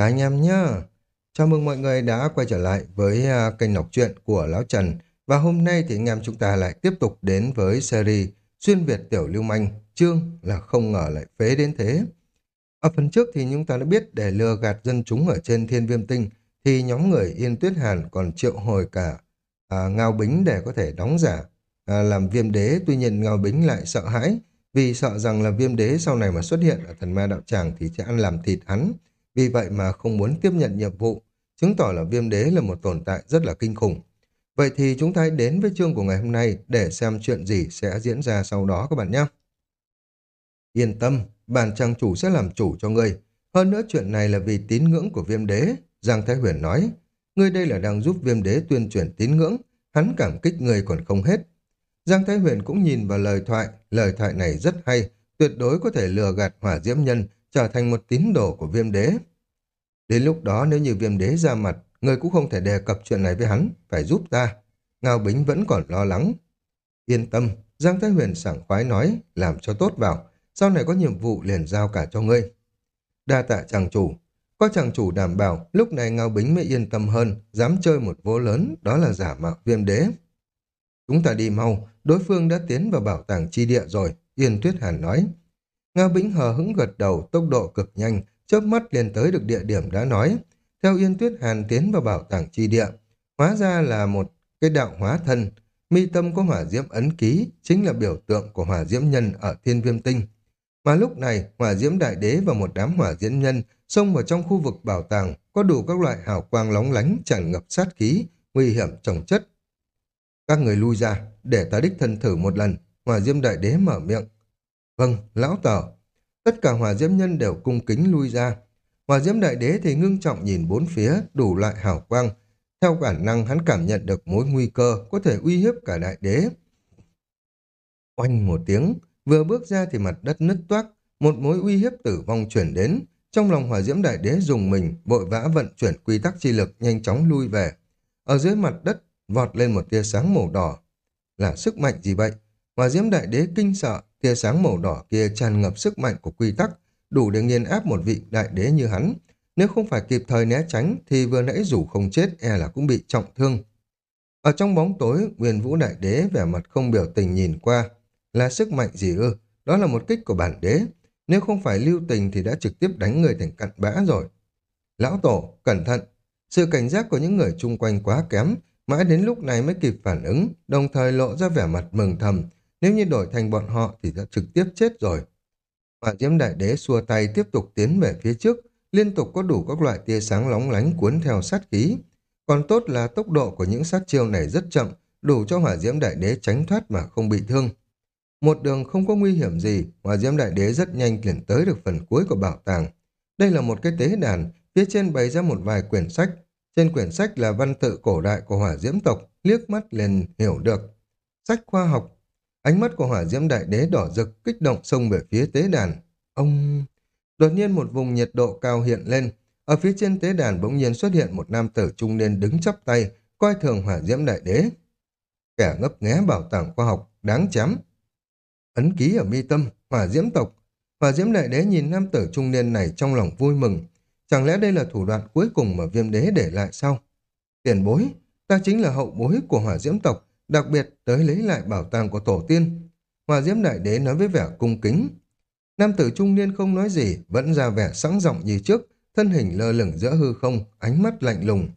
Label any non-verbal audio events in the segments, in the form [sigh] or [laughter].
Cả anh em nhá. Chào mừng mọi người đã quay trở lại với à, kênh đọc truyện của Lão Trần. Và hôm nay thì anh em chúng ta lại tiếp tục đến với series Xuyên Việt Tiểu Lưu Manh, chương là không ngờ lại phế đến thế. Ở phần trước thì chúng ta đã biết để lừa gạt dân chúng ở trên thiên viêm tinh thì nhóm người Yên Tuyết Hàn còn triệu hồi cả à, Ngao Bính để có thể đóng giả à, làm viêm đế. Tuy nhiên Ngao Bính lại sợ hãi vì sợ rằng là viêm đế sau này mà xuất hiện ở thần ma đạo tràng thì sẽ ăn làm thịt hắn vì vậy mà không muốn tiếp nhận nhiệm vụ, chứng tỏ là viêm đế là một tồn tại rất là kinh khủng. Vậy thì chúng ta hãy đến với chương của ngày hôm nay để xem chuyện gì sẽ diễn ra sau đó các bạn nhé. Yên tâm, bản trang chủ sẽ làm chủ cho ngươi. Hơn nữa chuyện này là vì tín ngưỡng của viêm đế. Giang Thái Huyền nói, ngươi đây là đang giúp viêm đế tuyên truyền tín ngưỡng, hắn cảm kích ngươi còn không hết. Giang Thái Huyền cũng nhìn vào lời thoại, lời thoại này rất hay, tuyệt đối có thể lừa gạt hỏa diễm nhân, trở thành một tín đồ của viêm đế. Đến lúc đó nếu như viêm đế ra mặt, người cũng không thể đề cập chuyện này với hắn, phải giúp ta. Ngao Bính vẫn còn lo lắng. Yên tâm, Giang Thái Huyền sảng khoái nói, làm cho tốt vào, sau này có nhiệm vụ liền giao cả cho ngươi. Đa tạ chàng chủ, có chàng chủ đảm bảo, lúc này Ngao Bính mới yên tâm hơn, dám chơi một vố lớn, đó là giả mạo viêm đế. Chúng ta đi mau, đối phương đã tiến vào bảo tàng chi địa rồi, Yên Tuyết Hàn nói. Ngao Bính hờ hững gật đầu, tốc độ cực nhanh, chớp mắt liền tới được địa điểm đã nói. Theo Yên Tuyết Hàn tiến vào bảo tàng chi địa, hóa ra là một cái đạo hóa thân, mi tâm có hỏa diễm ấn ký, chính là biểu tượng của hỏa diễm nhân ở thiên viêm tinh. Mà lúc này, hỏa diễm đại đế và một đám hỏa diễm nhân xông vào trong khu vực bảo tàng, có đủ các loại hào quang lóng lánh tràn ngập sát khí, nguy hiểm trồng chất. Các người lui ra, để ta đích thân thử một lần, hỏa diễm đại đế mở miệng. Vâng, lão tờ. Tất cả hỏa diễm nhân đều cung kính lui ra. Hỏa diễm đại đế thì ngưng trọng nhìn bốn phía, đủ loại hào quang. Theo bản năng hắn cảm nhận được mối nguy cơ có thể uy hiếp cả đại đế. Oanh một tiếng, vừa bước ra thì mặt đất nứt toác, một mối uy hiếp tử vong chuyển đến. Trong lòng hỏa diễm đại đế dùng mình, vội vã vận chuyển quy tắc chi lực nhanh chóng lui về. Ở dưới mặt đất, vọt lên một tia sáng màu đỏ. Là sức mạnh gì vậy? Hỏa diễm đại đế kinh sợ, tia sáng màu đỏ kia tràn ngập sức mạnh của quy tắc, đủ để nghiền áp một vị đại đế như hắn. Nếu không phải kịp thời né tránh, thì vừa nãy dù không chết, e là cũng bị trọng thương. Ở trong bóng tối, Nguyên Vũ Đại Đế vẻ mặt không biểu tình nhìn qua. Là sức mạnh gì ư? Đó là một kích của bản đế. Nếu không phải lưu tình thì đã trực tiếp đánh người thành cặn bã rồi. Lão Tổ, cẩn thận! Sự cảnh giác của những người chung quanh quá kém, mãi đến lúc này mới kịp phản ứng, đồng thời lộ ra vẻ mặt mừng thầm, nếu như đổi thành bọn họ thì đã trực tiếp chết rồi. Hỏa diễm đại đế xua tay tiếp tục tiến về phía trước, liên tục có đủ các loại tia sáng lóng lánh cuốn theo sát khí. Còn tốt là tốc độ của những sát chiêu này rất chậm, đủ cho hỏa diễm đại đế tránh thoát mà không bị thương. Một đường không có nguy hiểm gì, hỏa diễm đại đế rất nhanh liền tới được phần cuối của bảo tàng. Đây là một cái tế đàn, phía trên bày ra một vài quyển sách. Trên quyển sách là văn tự cổ đại của hỏa diễm tộc, liếc mắt liền hiểu được. Sách khoa học Ánh mắt của hỏa diễm đại đế đỏ rực kích động xông về phía tế đàn. Ông... Đột nhiên một vùng nhiệt độ cao hiện lên. Ở phía trên tế đàn bỗng nhiên xuất hiện một nam tử trung niên đứng chắp tay, coi thường hỏa diễm đại đế. Kẻ ngấp nghé bảo tàng khoa học, đáng chém. Ấn ký ở mi tâm, hỏa diễm tộc. Hỏa diễm đại đế nhìn nam tử trung niên này trong lòng vui mừng. Chẳng lẽ đây là thủ đoạn cuối cùng mà viêm đế để lại sao? Tiền bối, ta chính là hậu bối của hỏa diễm tộc, đặc biệt tới lấy lại bảo tàng của tổ tiên. Hòa Diễm Đại Đế nói với vẻ cung kính. Nam tử trung niên không nói gì, vẫn ra vẻ sẵn giọng như trước, thân hình lơ lửng giữa hư không, ánh mắt lạnh lùng.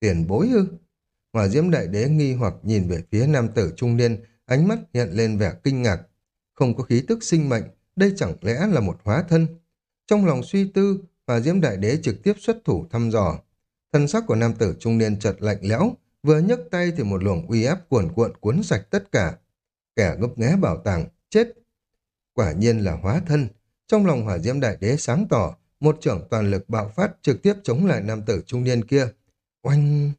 Tiền bối ư? Hòa Diễm Đại Đế nghi hoặc nhìn về phía nam tử trung niên, ánh mắt hiện lên vẻ kinh ngạc. Không có khí tức sinh mệnh, đây chẳng lẽ là một hóa thân? Trong lòng suy tư, Hòa Diễm Đại Đế trực tiếp xuất thủ thăm dò. Thân sắc của nam tử trung niên chợt lạnh lẽo, Vừa nhấc tay thì một luồng uy áp cuồn cuộn cuốn sạch tất cả. Kẻ ngấp nghé bảo tàng, chết. Quả nhiên là hóa thân. Trong lòng hỏa diễm đại đế sáng tỏ, một trưởng toàn lực bạo phát trực tiếp chống lại nam tử trung niên kia. Oanh!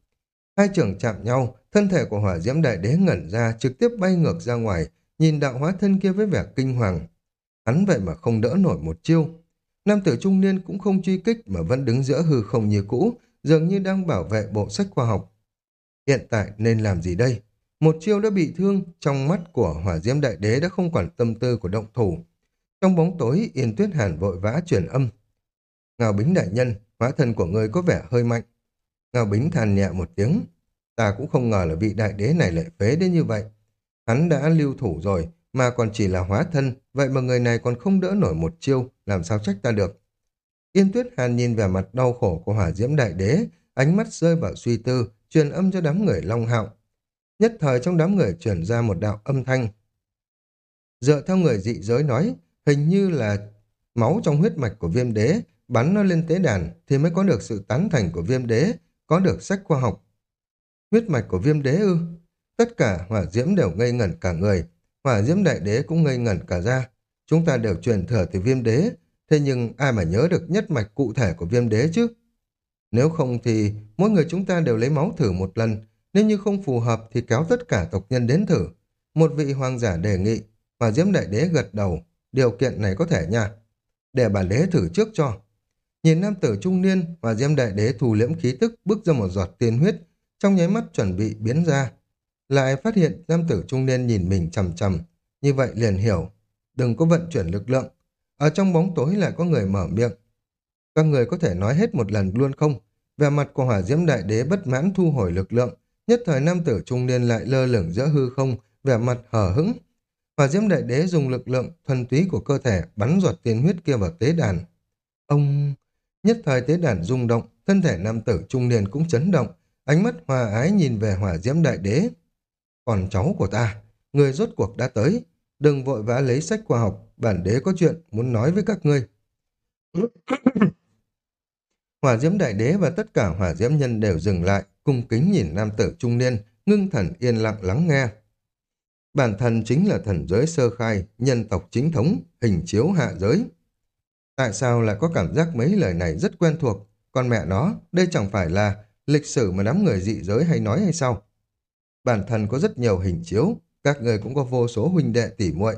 Hai trưởng chạm nhau, thân thể của hỏa diễm đại đế ngẩn ra trực tiếp bay ngược ra ngoài, nhìn đạo hóa thân kia với vẻ kinh hoàng. Hắn vậy mà không đỡ nổi một chiêu. Nam tử trung niên cũng không truy kích mà vẫn đứng giữa hư không như cũ, dường như đang bảo vệ bộ sách khoa học. Hiện tại nên làm gì đây? Một chiêu đã bị thương, trong mắt của hỏa diễm đại đế đã không còn tâm tư của động thủ. Trong bóng tối, Yên Tuyết Hàn vội vã truyền âm. Ngào Bính đại nhân, hóa thân của ngươi có vẻ hơi mạnh. Ngao Bính than nhẹ một tiếng. Ta cũng không ngờ là vị đại đế này lại phế đến như vậy. Hắn đã lưu thủ rồi, mà còn chỉ là hóa thân, vậy mà người này còn không đỡ nổi một chiêu, làm sao trách ta được. Yên Tuyết Hàn nhìn vẻ mặt đau khổ của hỏa diễm đại đế, ánh mắt rơi vào suy tư, truyền âm cho đám người long hạo. Nhất thời trong đám người truyền ra một đạo âm thanh. Dựa theo người dị giới nói, hình như là máu trong huyết mạch của viêm đế, bắn nó lên tế đàn thì mới có được sự tán thành của viêm đế, có được sách khoa học. Huyết mạch của viêm đế ư? Tất cả hỏa diễm đều ngây ngẩn cả người, hỏa diễm đại đế cũng ngây ngẩn cả ra. Chúng ta đều truyền thừa từ viêm đế, thế nhưng ai mà nhớ được nhất mạch cụ thể của viêm đế chứ? Nếu không thì mỗi người chúng ta đều lấy máu thử một lần, nếu như không phù hợp thì kéo tất cả tộc nhân đến thử. Một vị hoàng giả đề nghị, và diễm đại đế gật đầu, điều kiện này có thể nha. Để bản đế thử trước cho. Nhìn nam tử trung niên, và diễm đại đế thù liễm khí tức bước ra một giọt tiên huyết, trong nháy mắt chuẩn bị biến ra. Lại phát hiện nam tử trung niên nhìn mình chầm chầm, như vậy liền hiểu. Đừng có vận chuyển lực lượng. Ở trong bóng tối lại có người mở miệng. Các người có thể nói hết một lần luôn không? Về mặt của hỏa diễm đại đế bất mãn thu hồi lực lượng, nhất thời nam tử trung niên lại lơ lửng giữa hư không, vẻ mặt hở hững. Hỏa diễm đại đế dùng lực lượng thuần túy của cơ thể bắn giọt tiên huyết kia vào tế đàn. Ông... Nhất thời tế đàn rung động, thân thể nam tử trung niên cũng chấn động, ánh mắt hòa ái nhìn về hỏa diễm đại đế. Còn cháu của ta, người rốt cuộc đã tới, đừng vội vã lấy sách khoa học, bản đế có chuyện muốn nói với các ngươi hỏa diễm đại đế và tất cả hỏa diễm nhân đều dừng lại, cung kính nhìn nam tử trung niên, ngưng thần yên lặng lắng nghe. Bản thân chính là thần giới sơ khai, nhân tộc chính thống, hình chiếu hạ giới. Tại sao lại có cảm giác mấy lời này rất quen thuộc? Con mẹ nó, đây chẳng phải là lịch sử mà đám người dị giới hay nói hay sao? Bản thân có rất nhiều hình chiếu, các người cũng có vô số huynh đệ tỉ muội.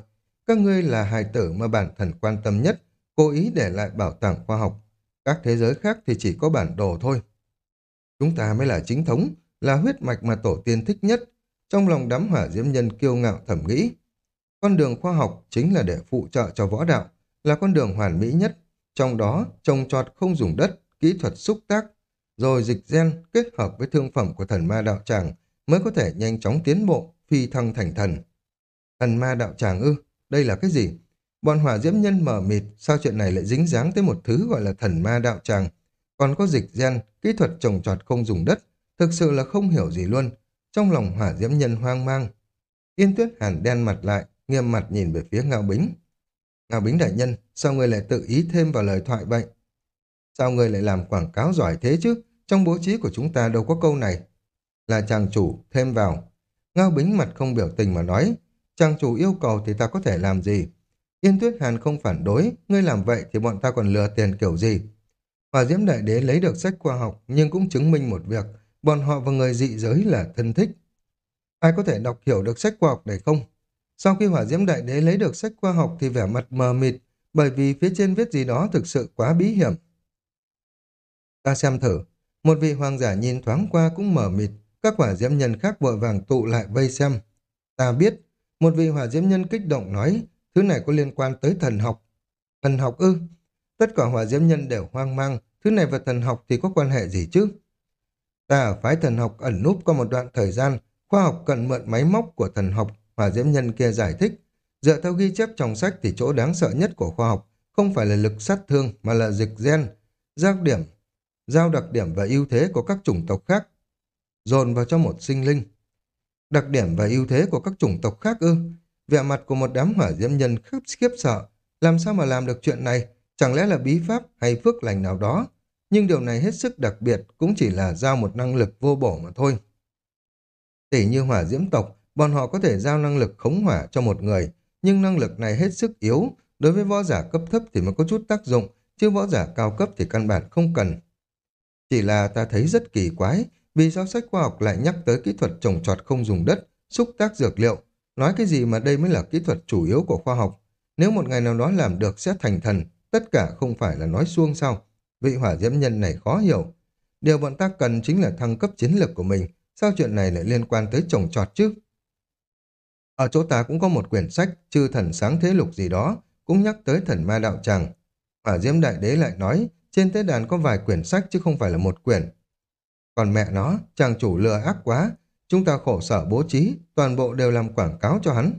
Các ngươi là hài tử mà bản thân quan tâm nhất, cố ý để lại bảo tàng khoa học. Các thế giới khác thì chỉ có bản đồ thôi. Chúng ta mới là chính thống, là huyết mạch mà tổ tiên thích nhất. Trong lòng đám hỏa diễm nhân kiêu ngạo thẩm nghĩ. Con đường khoa học chính là để phụ trợ cho võ đạo, là con đường hoàn mỹ nhất. Trong đó, trồng trọt không dùng đất, kỹ thuật xúc tác, rồi dịch gen kết hợp với thương phẩm của thần ma đạo tràng mới có thể nhanh chóng tiến bộ, phi thăng thành thần. Thần ma đạo tràng ư, đây là cái gì? Bọn hỏa diễm nhân mở mịt, sao chuyện này lại dính dáng tới một thứ gọi là thần ma đạo tràng? Còn có dịch gen, kỹ thuật trồng trọt không dùng đất, thực sự là không hiểu gì luôn. Trong lòng hỏa diễm nhân hoang mang. Yên tuyết hàn đen mặt lại, nghiêm mặt nhìn về phía Ngao Bính. Ngao Bính đại nhân, sao người lại tự ý thêm vào lời thoại bệnh Sao người lại làm quảng cáo giỏi thế chứ? Trong bố trí của chúng ta đâu có câu này. Là chàng chủ, thêm vào. Ngao Bính mặt không biểu tình mà nói, chàng chủ yêu cầu thì ta có thể làm gì? Yên Tuyết Hàn không phản đối, ngươi làm vậy thì bọn ta còn lừa tiền kiểu gì? Hòa Diễm Đại Đế lấy được sách khoa học nhưng cũng chứng minh một việc, bọn họ và người dị giới là thân thích. Ai có thể đọc hiểu được sách khoa học này không? Sau khi Hỏa Diễm Đại Đế lấy được sách khoa học thì vẻ mặt mờ mịt, bởi vì phía trên viết gì đó thực sự quá bí hiểm. Ta xem thử, một vị hoàng giả nhìn thoáng qua cũng mờ mịt, các hỏa diễm nhân khác vội vàng tụ lại vây xem. Ta biết, một vị hỏa diễm nhân kích động nói, thứ này có liên quan tới thần học. Thần học ư? Tất cả hỏa diễm nhân đều hoang mang, thứ này và thần học thì có quan hệ gì chứ? Ta ở phái thần học ẩn núp qua một đoạn thời gian, khoa học cần mượn máy móc của thần học, hỏa diễm nhân kia giải thích. Dựa theo ghi chép trong sách thì chỗ đáng sợ nhất của khoa học không phải là lực sát thương mà là dịch gen, giao điểm, giao đặc điểm và ưu thế của các chủng tộc khác, dồn vào cho một sinh linh. Đặc điểm và ưu thế của các chủng tộc khác ư? Vẻ mặt của một đám hỏa diễm nhân khiếp, khiếp sợ. Làm sao mà làm được chuyện này? Chẳng lẽ là bí pháp hay phước lành nào đó? Nhưng điều này hết sức đặc biệt cũng chỉ là giao một năng lực vô bổ mà thôi. Tỷ như hỏa diễm tộc, bọn họ có thể giao năng lực khống hỏa cho một người, nhưng năng lực này hết sức yếu, đối với võ giả cấp thấp thì mới có chút tác dụng, chứ võ giả cao cấp thì căn bản không cần. Chỉ là ta thấy rất kỳ quái, vì sao sách khoa học lại nhắc tới kỹ thuật trồng trọt không dùng đất, xúc tác dược liệu, nói cái gì mà đây mới là kỹ thuật chủ yếu của khoa học. Nếu một ngày nào đó làm được sẽ thành thần, tất cả không phải là nói xuông sao. Vị hỏa diễm nhân này khó hiểu. Điều bọn ta cần chính là thăng cấp chiến lược của mình, sao chuyện này lại liên quan tới trồng trọt chứ? Ở chỗ ta cũng có một quyển sách, chư thần sáng thế lục gì đó, cũng nhắc tới thần ma đạo tràng. Hỏa diễm đại đế lại nói, trên tế đàn có vài quyển sách chứ không phải là một quyển. Còn mẹ nó, chàng chủ lừa ác quá, chúng ta khổ sở bố trí, toàn bộ đều làm quảng cáo cho hắn.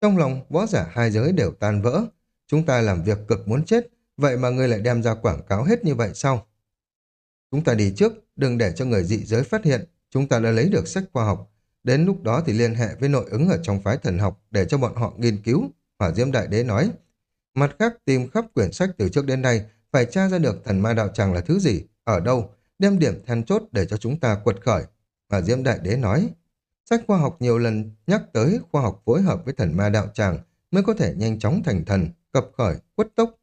Trong lòng, võ giả hai giới đều tan vỡ. Chúng ta làm việc cực muốn chết, vậy mà ngươi lại đem ra quảng cáo hết như vậy sao? Chúng ta đi trước, đừng để cho người dị giới phát hiện, chúng ta đã lấy được sách khoa học. Đến lúc đó thì liên hệ với nội ứng ở trong phái thần học để cho bọn họ nghiên cứu, Hỏa Diễm Đại Đế nói. Mặt khác tìm khắp quyển sách từ trước đến nay, phải tra ra được thần ma đạo tràng là thứ gì, ở đâu, đem điểm then chốt để cho chúng ta quật khởi và Diễm Đại Đế nói. Sách khoa học nhiều lần nhắc tới khoa học phối hợp với thần ma đạo tràng mới có thể nhanh chóng thành thần, cập khởi, quất tốc.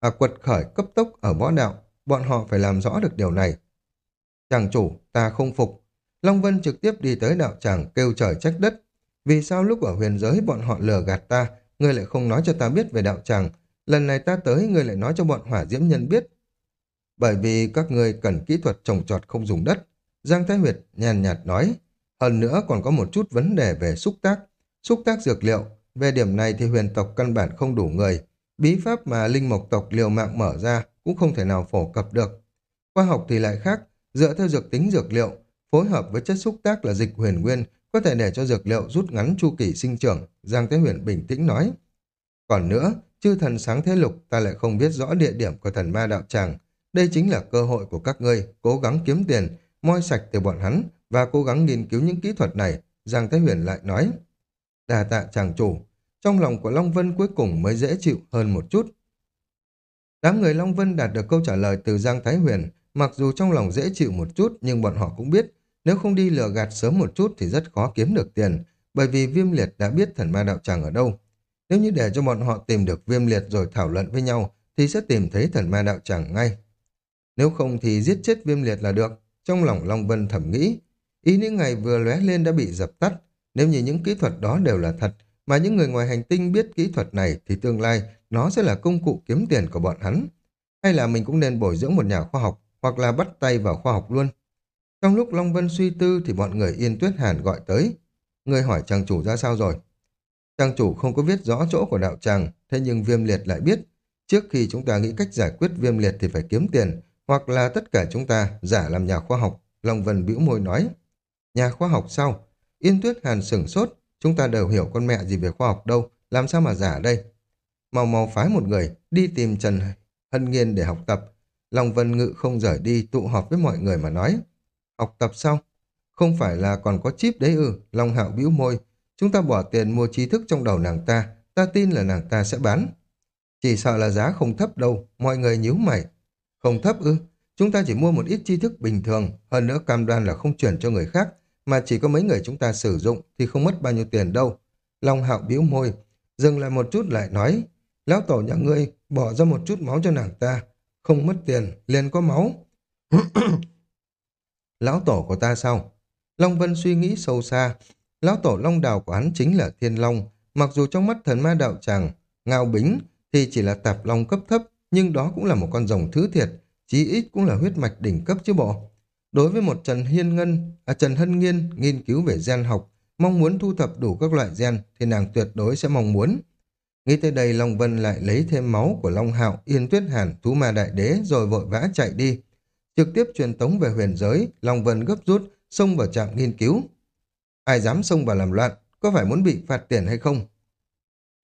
À quật khởi cấp tốc ở võ đạo, bọn họ phải làm rõ được điều này. Chàng chủ, ta không phục. Long Vân trực tiếp đi tới đạo tràng kêu trời trách đất. Vì sao lúc ở huyền giới bọn họ lừa gạt ta, ngươi lại không nói cho ta biết về đạo tràng. Lần này ta tới, ngươi lại nói cho bọn hỏa diễm nhân biết. Bởi vì các ngươi cần kỹ thuật trồng trọt không dùng đất. Giang Thái Huyệt nhàn nhạt nói. Hơn nữa còn có một chút vấn đề về xúc tác. Xúc tác dược liệu. Về điểm này thì huyền tộc căn bản không đủ người. Bí pháp mà linh mộc tộc liều mạng mở ra cũng không thể nào phổ cập được. Khoa học thì lại khác, dựa theo dược tính dược liệu, phối hợp với chất xúc tác là dịch huyền nguyên, có thể để cho dược liệu rút ngắn chu kỳ sinh trưởng, Giang Thế Huyền bình tĩnh nói. Còn nữa, chư thần sáng thế lục ta lại không biết rõ địa điểm của thần ma đạo tràng. Đây chính là cơ hội của các ngươi, cố gắng kiếm tiền, moi sạch từ bọn hắn và cố gắng nghiên cứu những kỹ thuật này, Giang Thái Huyền lại nói. Đà tạ chàng chủ, trong lòng của Long Vân cuối cùng mới dễ chịu hơn một chút. Đám người Long Vân đạt được câu trả lời từ Giang Thái Huyền, mặc dù trong lòng dễ chịu một chút nhưng bọn họ cũng biết nếu không đi lừa gạt sớm một chút thì rất khó kiếm được tiền, bởi vì viêm liệt đã biết thần ma đạo tràng ở đâu. Nếu như để cho bọn họ tìm được viêm liệt rồi thảo luận với nhau thì sẽ tìm thấy thần ma đạo tràng ngay. Nếu không thì giết chết viêm liệt là được. Trong lòng Long Vân thầm nghĩ, ý những ngày vừa lóe lên đã bị dập tắt. Nếu như những kỹ thuật đó đều là thật, mà những người ngoài hành tinh biết kỹ thuật này thì tương lai nó sẽ là công cụ kiếm tiền của bọn hắn. Hay là mình cũng nên bồi dưỡng một nhà khoa học hoặc là bắt tay vào khoa học luôn. Trong lúc Long Vân suy tư thì bọn người Yên Tuyết Hàn gọi tới. Người hỏi chàng chủ ra sao rồi? Chàng chủ không có viết rõ chỗ của đạo tràng, thế nhưng viêm liệt lại biết. Trước khi chúng ta nghĩ cách giải quyết viêm liệt thì phải kiếm tiền, hoặc là tất cả chúng ta giả làm nhà khoa học. Long Vân bĩu môi nói. Nhà khoa học sao? Yên Tuyết Hàn sửng sốt, chúng ta đều hiểu con mẹ gì về khoa học đâu, làm sao mà giả đây? Mau mau phái một người đi tìm Trần Hân Nghiên để học tập. Long Vân Ngự không rời đi tụ họp với mọi người mà nói. Học tập xong Không phải là còn có chip đấy ư, Long Hạo bĩu môi. Chúng ta bỏ tiền mua trí thức trong đầu nàng ta, ta tin là nàng ta sẽ bán. Chỉ sợ là giá không thấp đâu, mọi người nhíu mày. Không thấp ư? Chúng ta chỉ mua một ít tri thức bình thường, hơn nữa cam đoan là không chuyển cho người khác, mà chỉ có mấy người chúng ta sử dụng thì không mất bao nhiêu tiền đâu. Long Hạo bĩu môi, dừng lại một chút lại nói, lão tổ nhà ngươi bỏ ra một chút máu cho nàng ta, không mất tiền, liền có máu. [coughs] Lão tổ của ta sao? Long Vân suy nghĩ sâu xa. Lão tổ Long Đào của hắn chính là Thiên Long. Mặc dù trong mắt thần ma đạo tràng, Ngao Bính thì chỉ là tạp long cấp thấp, nhưng đó cũng là một con rồng thứ thiệt, chí ít cũng là huyết mạch đỉnh cấp chứ bộ. Đối với một Trần Hiên Ngân, à Trần Hân Nghiên nghiên cứu về gen học, mong muốn thu thập đủ các loại gen thì nàng tuyệt đối sẽ mong muốn. Nghĩ tới đây Long Vân lại lấy thêm máu của Long Hạo, Yên Tuyết Hàn, Thú Ma Đại Đế rồi vội vã chạy đi trực tiếp truyền tống về huyền giới, Long Vân gấp rút, xông vào trạm nghiên cứu. Ai dám xông vào làm loạn, có phải muốn bị phạt tiền hay không?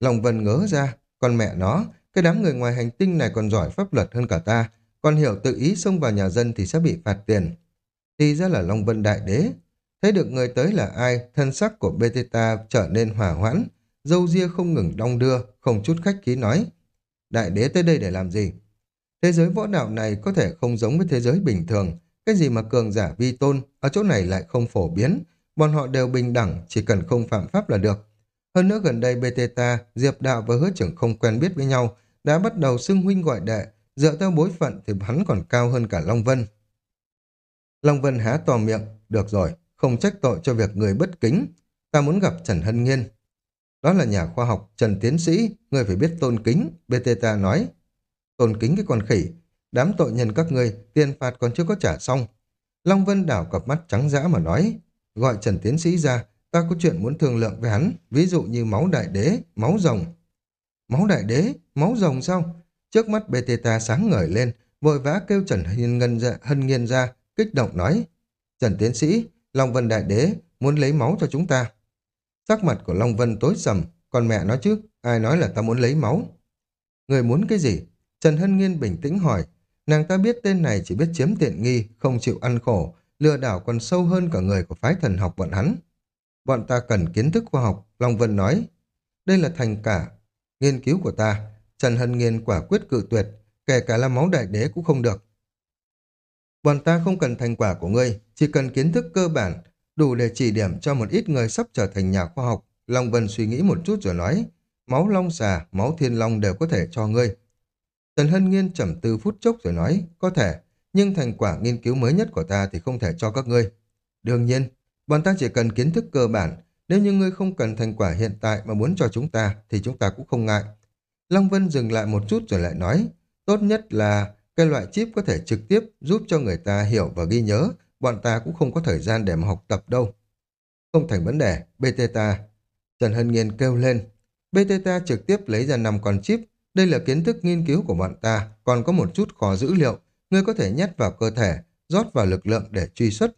Long Vân ngớ ra, con mẹ nó, cái đám người ngoài hành tinh này còn giỏi pháp luật hơn cả ta, còn hiểu tự ý xông vào nhà dân thì sẽ bị phạt tiền. Thì ra là Long Vân Đại Đế. Thấy được người tới là ai, thân sắc của Beteta trở nên hỏa hoãn, dâu ria không ngừng đong đưa, không chút khách khí nói. Đại Đế tới đây để làm gì? Thế giới võ đạo này có thể không giống với thế giới bình thường. Cái gì mà cường giả vi tôn, ở chỗ này lại không phổ biến. Bọn họ đều bình đẳng, chỉ cần không phạm pháp là được. Hơn nữa gần đây Beteta, Diệp Đạo và Hứa Trưởng không quen biết với nhau, đã bắt đầu xưng huynh gọi đệ, dựa theo bối phận thì hắn còn cao hơn cả Long Vân. Long Vân há to miệng, được rồi, không trách tội cho việc người bất kính. Ta muốn gặp Trần Hân Nghiên. Đó là nhà khoa học Trần Tiến Sĩ, người phải biết tôn kính, Beteta nói tôn kính cái con khỉ. Đám tội nhân các ngươi, tiền phạt còn chưa có trả xong. Long Vân đảo cặp mắt trắng dã mà nói, gọi Trần Tiến Sĩ ra, ta có chuyện muốn thương lượng với hắn, ví dụ như máu đại đế, máu rồng. Máu đại đế, máu rồng sao? Trước mắt Beteta sáng ngời lên, vội vã kêu Trần Hân, Ngân ra, Hân Nghiên ra, kích động nói. Trần Tiến Sĩ, Long Vân Đại Đế muốn lấy máu cho chúng ta. Sắc mặt của Long Vân tối sầm, còn mẹ nói chứ, ai nói là ta muốn lấy máu. Người muốn cái gì? Trần Hân Nghiên bình tĩnh hỏi. Nàng ta biết tên này chỉ biết chiếm tiện nghi, không chịu ăn khổ, lừa đảo còn sâu hơn cả người của phái thần học bọn hắn. Bọn ta cần kiến thức khoa học, Long Vân nói. Đây là thành cả nghiên cứu của ta. Trần Hân Nghiên quả quyết cự tuyệt, kể cả là máu đại đế cũng không được. Bọn ta không cần thành quả của ngươi, chỉ cần kiến thức cơ bản, đủ để chỉ điểm cho một ít người sắp trở thành nhà khoa học. Long Vân suy nghĩ một chút rồi nói, máu long xà, máu thiên long đều có thể cho ngươi. Trần Hân Nghiên trầm tư phút chốc rồi nói, có thể, nhưng thành quả nghiên cứu mới nhất của ta thì không thể cho các ngươi. Đương nhiên, bọn ta chỉ cần kiến thức cơ bản, nếu như ngươi không cần thành quả hiện tại mà muốn cho chúng ta thì chúng ta cũng không ngại. Long Vân dừng lại một chút rồi lại nói, tốt nhất là cái loại chip có thể trực tiếp giúp cho người ta hiểu và ghi nhớ, bọn ta cũng không có thời gian để mà học tập đâu. Không thành vấn đề, Beteta. Trần Hân Nghiên kêu lên. Beteta trực tiếp lấy ra 5 con chip. Đây là kiến thức nghiên cứu của bọn ta, còn có một chút kho dữ liệu. Ngươi có thể nhét vào cơ thể, rót vào lực lượng để truy xuất.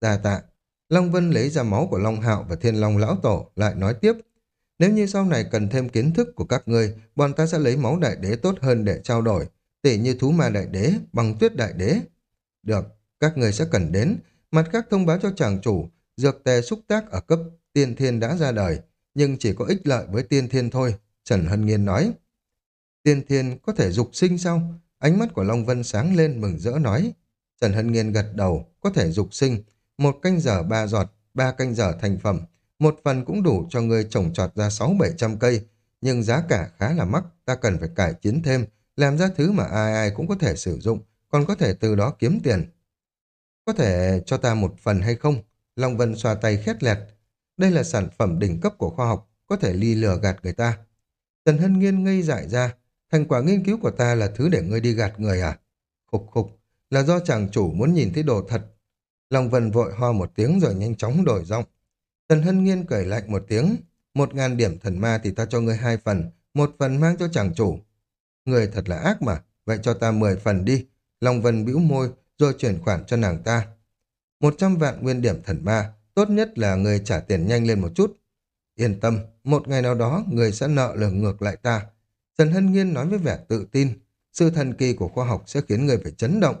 Đa tạ. Long Vân lấy ra máu của Long Hạo và Thiên Long Lão Tổ, lại nói tiếp. Nếu như sau này cần thêm kiến thức của các ngươi, bọn ta sẽ lấy máu đại đế tốt hơn để trao đổi, tỉ như thú ma đại đế, bằng tuyết đại đế. Được, các người sẽ cần đến. Mặt khác thông báo cho chàng chủ, dược tề xúc tác ở cấp tiên thiên đã ra đời, nhưng chỉ có ích lợi với tiên thiên thôi, Trần Hân Nghiên nói. Tiên thiên có thể dục sinh sao? Ánh mắt của Long Vân sáng lên mừng rỡ nói. Trần Hân Nghiên gật đầu, có thể dục sinh, một canh giờ ba giọt, ba canh giờ thành phẩm, một phần cũng đủ cho người trồng trọt ra sáu bảy trăm cây, nhưng giá cả khá là mắc, ta cần phải cải tiến thêm, làm ra thứ mà ai ai cũng có thể sử dụng, còn có thể từ đó kiếm tiền. Có thể cho ta một phần hay không? Long Vân xoa tay khét lẹt. Đây là sản phẩm đỉnh cấp của khoa học, có thể ly lừa gạt người ta. Tần Hân Nghiên ngây dại ra, thành quả nghiên cứu của ta là thứ để ngươi đi gạt người à? Khục khục, là do chàng chủ muốn nhìn thấy đồ thật. Long Vân vội ho một tiếng rồi nhanh chóng đổi giọng. Tần Hân Nghiên cười lạnh một tiếng, một ngàn điểm thần ma thì ta cho ngươi hai phần, một phần mang cho chàng chủ. Người thật là ác mà, vậy cho ta mười phần đi. Long Vân bĩu môi, rồi chuyển khoản cho nàng ta. Một trăm vạn nguyên điểm thần ma, tốt nhất là người trả tiền nhanh lên một chút. Yên tâm, một ngày nào đó người sẽ nợ lời ngược lại ta. Trần Hân Nghiên nói với vẻ tự tin, sự thần kỳ của khoa học sẽ khiến người phải chấn động.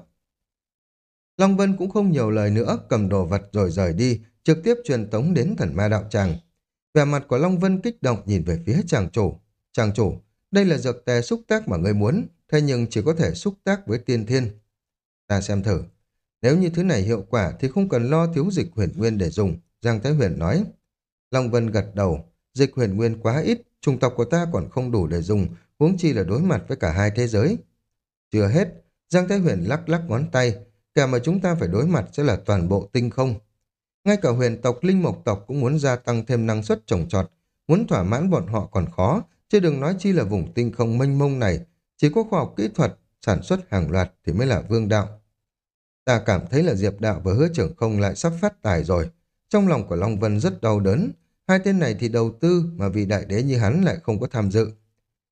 Long Vân cũng không nhiều lời nữa, cầm đồ vật rồi rời đi, trực tiếp truyền tống đến thần ma đạo tràng. Vẻ mặt của Long Vân kích động nhìn về phía chàng chủ. Chàng chủ, đây là dược tề xúc tác mà ngươi muốn, thế nhưng chỉ có thể xúc tác với tiên thiên. Ta xem thử. Nếu như thứ này hiệu quả thì không cần lo thiếu dịch huyền nguyên để dùng, Giang Thái Huyền nói. Long Vân gật đầu, dịch huyền nguyên quá ít, chủng tộc của ta còn không đủ để dùng, huống chi là đối mặt với cả hai thế giới. Chưa hết, Giang Thái Huyền lắc lắc ngón tay, kẻ mà chúng ta phải đối mặt sẽ là toàn bộ tinh không. Ngay cả huyền tộc, linh mộc tộc cũng muốn gia tăng thêm năng suất trồng trọt, muốn thỏa mãn bọn họ còn khó, chứ đừng nói chi là vùng tinh không mênh mông này, chỉ có khoa học kỹ thuật, sản xuất hàng loạt thì mới là vương đạo. Ta cảm thấy là Diệp Đạo và Hứa Trưởng Không lại sắp phát tài rồi. Trong lòng của Long Vân rất đau đớn. Hai tên này thì đầu tư mà vị đại đế như hắn lại không có tham dự.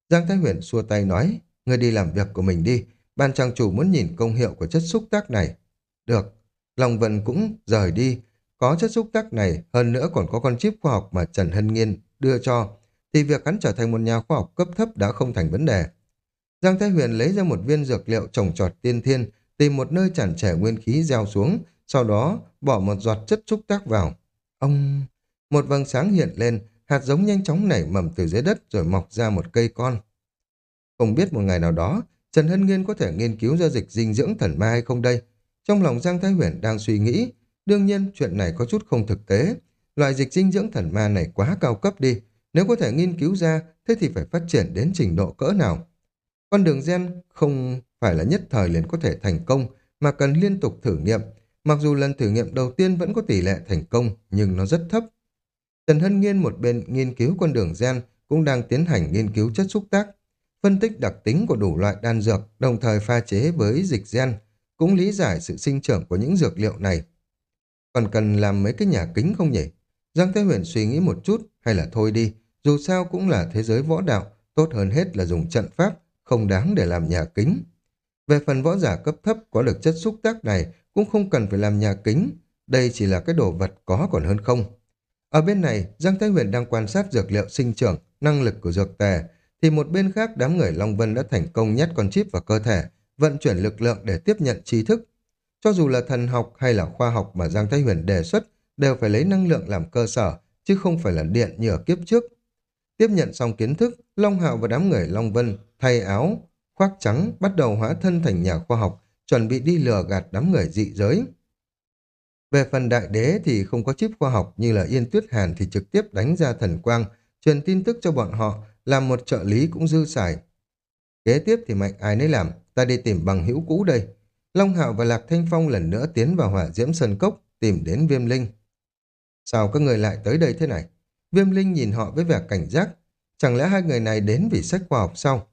Giang Thái Huyền xua tay nói, ngươi đi làm việc của mình đi, ban trang chủ muốn nhìn công hiệu của chất xúc tác này. Được, Long Vân cũng rời đi. Có chất xúc tác này, hơn nữa còn có con chip khoa học mà Trần Hân Nghiên đưa cho, thì việc hắn trở thành một nhà khoa học cấp thấp đã không thành vấn đề. Giang Thái Huyền lấy ra một viên dược liệu trồng trọt tiên thiên, tìm một nơi chản trẻ nguyên khí gieo xuống, sau đó bỏ một giọt chất xúc tác vào. Ông... Một vầng sáng hiện lên, hạt giống nhanh chóng nảy mầm từ dưới đất rồi mọc ra một cây con. Không biết một ngày nào đó, Trần Hân Nghiên có thể nghiên cứu ra dịch dinh dưỡng thần ma hay không đây? Trong lòng Giang Thái Huyền đang suy nghĩ, đương nhiên chuyện này có chút không thực tế. Loại dịch dinh dưỡng thần ma này quá cao cấp đi, nếu có thể nghiên cứu ra, thế thì phải phát triển đến trình độ cỡ nào? Con đường gen không phải là nhất thời liền có thể thành công, mà cần liên tục thử nghiệm. Mặc dù lần thử nghiệm đầu tiên vẫn có tỷ lệ thành công, nhưng nó rất thấp. Trần Hân Nghiên một bên nghiên cứu con đường gen cũng đang tiến hành nghiên cứu chất xúc tác, phân tích đặc tính của đủ loại đan dược, đồng thời pha chế với dịch gen, cũng lý giải sự sinh trưởng của những dược liệu này. Còn cần làm mấy cái nhà kính không nhỉ? Giang Thế Huyền suy nghĩ một chút, hay là thôi đi, dù sao cũng là thế giới võ đạo, tốt hơn hết là dùng trận pháp, không đáng để làm nhà kính. Về phần võ giả cấp thấp có được chất xúc tác này cũng không cần phải làm nhà kính, đây chỉ là cái đồ vật có còn hơn không. Ở bên này, Giang Thái Huyền đang quan sát dược liệu sinh trưởng, năng lực của dược tề, thì một bên khác đám người Long Vân đã thành công nhét con chip vào cơ thể, vận chuyển lực lượng để tiếp nhận tri thức. Cho dù là thần học hay là khoa học mà Giang Thái Huyền đề xuất, đều phải lấy năng lượng làm cơ sở, chứ không phải là điện như ở kiếp trước. Tiếp nhận xong kiến thức, Long Hạo và đám người Long Vân thay áo, khoác trắng, bắt đầu hóa thân thành nhà khoa học, chuẩn bị đi lừa gạt đám người dị giới. Về phần đại đế thì không có chip khoa học như là Yên Tuyết Hàn thì trực tiếp đánh ra thần quang, truyền tin tức cho bọn họ, làm một trợ lý cũng dư xài. Kế tiếp thì mạnh ai nấy làm, ta đi tìm bằng hữu cũ đây. Long Hạo và Lạc Thanh Phong lần nữa tiến vào hỏa diễm sơn cốc, tìm đến Viêm Linh. Sao các người lại tới đây thế này? Viêm Linh nhìn họ với vẻ cảnh giác. Chẳng lẽ hai người này đến vì sách khoa học sao?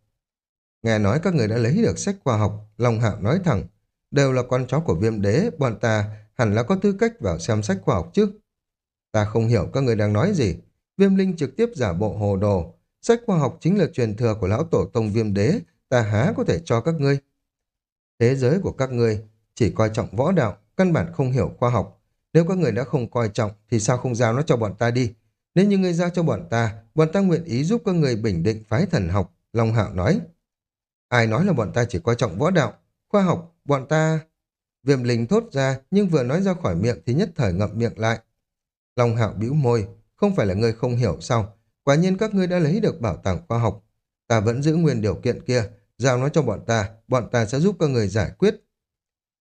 Nghe nói các người đã lấy được sách khoa học, Long Hạo nói thẳng. Đều là con chó của viêm đế, bọn ta hẳn là có tư cách vào xem sách khoa học chứ. Ta không hiểu các người đang nói gì. Viêm Linh trực tiếp giả bộ hồ đồ. Sách khoa học chính là truyền thừa của lão tổ tông viêm đế, ta há có thể cho các ngươi. Thế giới của các ngươi chỉ coi trọng võ đạo, căn bản không hiểu khoa học. Nếu các người đã không coi trọng thì sao không giao nó cho bọn ta đi? Nếu như ngươi giao cho bọn ta, bọn ta nguyện ý giúp các người bình định phái thần học, Long Hạo nói. Ai nói là bọn ta chỉ coi trọng võ đạo, khoa học, bọn ta... Viêm linh thốt ra, nhưng vừa nói ra khỏi miệng thì nhất thời ngậm miệng lại. Long Hạo bĩu môi, không phải là ngươi không hiểu sao? Quả nhiên các ngươi đã lấy được bảo tàng khoa học. Ta vẫn giữ nguyên điều kiện kia, giao nó cho bọn ta, bọn ta sẽ giúp các người giải quyết.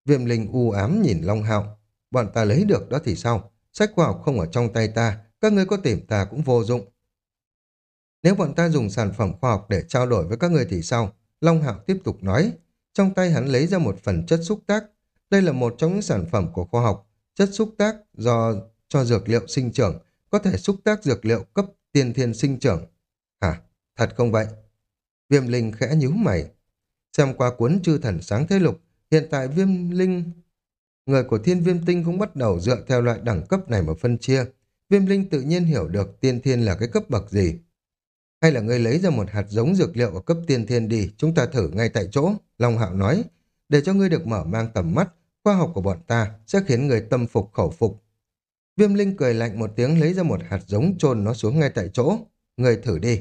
Viêm linh u ám nhìn Long Hạo. Bọn ta lấy được đó thì sao? Sách khoa học không ở trong tay ta, các ngươi có tìm ta cũng vô dụng. Nếu bọn ta dùng sản phẩm khoa học để trao đổi với các ngươi thì sao? Long Hạo tiếp tục nói. Trong tay hắn lấy ra một phần chất xúc tác. Đây là một trong những sản phẩm của khoa học. Chất xúc tác do cho dược liệu sinh trưởng, có thể xúc tác dược liệu cấp tiên thiên sinh trưởng. Hả? Thật không vậy? Viêm linh khẽ nhíu mày. Xem qua cuốn chư thần sáng thế lục, hiện tại viêm linh... Người của thiên viêm tinh cũng bắt đầu dựa theo loại đẳng cấp này mà phân chia. Viêm linh tự nhiên hiểu được tiên thiên là cái cấp bậc gì. Hay là ngươi lấy ra một hạt giống dược liệu ở cấp tiên thiên đi, chúng ta thử ngay tại chỗ, Long Hạo nói. Để cho ngươi được mở mang tầm mắt, khoa học của bọn ta sẽ khiến người tâm phục khẩu phục. Viêm Linh cười lạnh một tiếng lấy ra một hạt giống chôn nó xuống ngay tại chỗ. Người thử đi.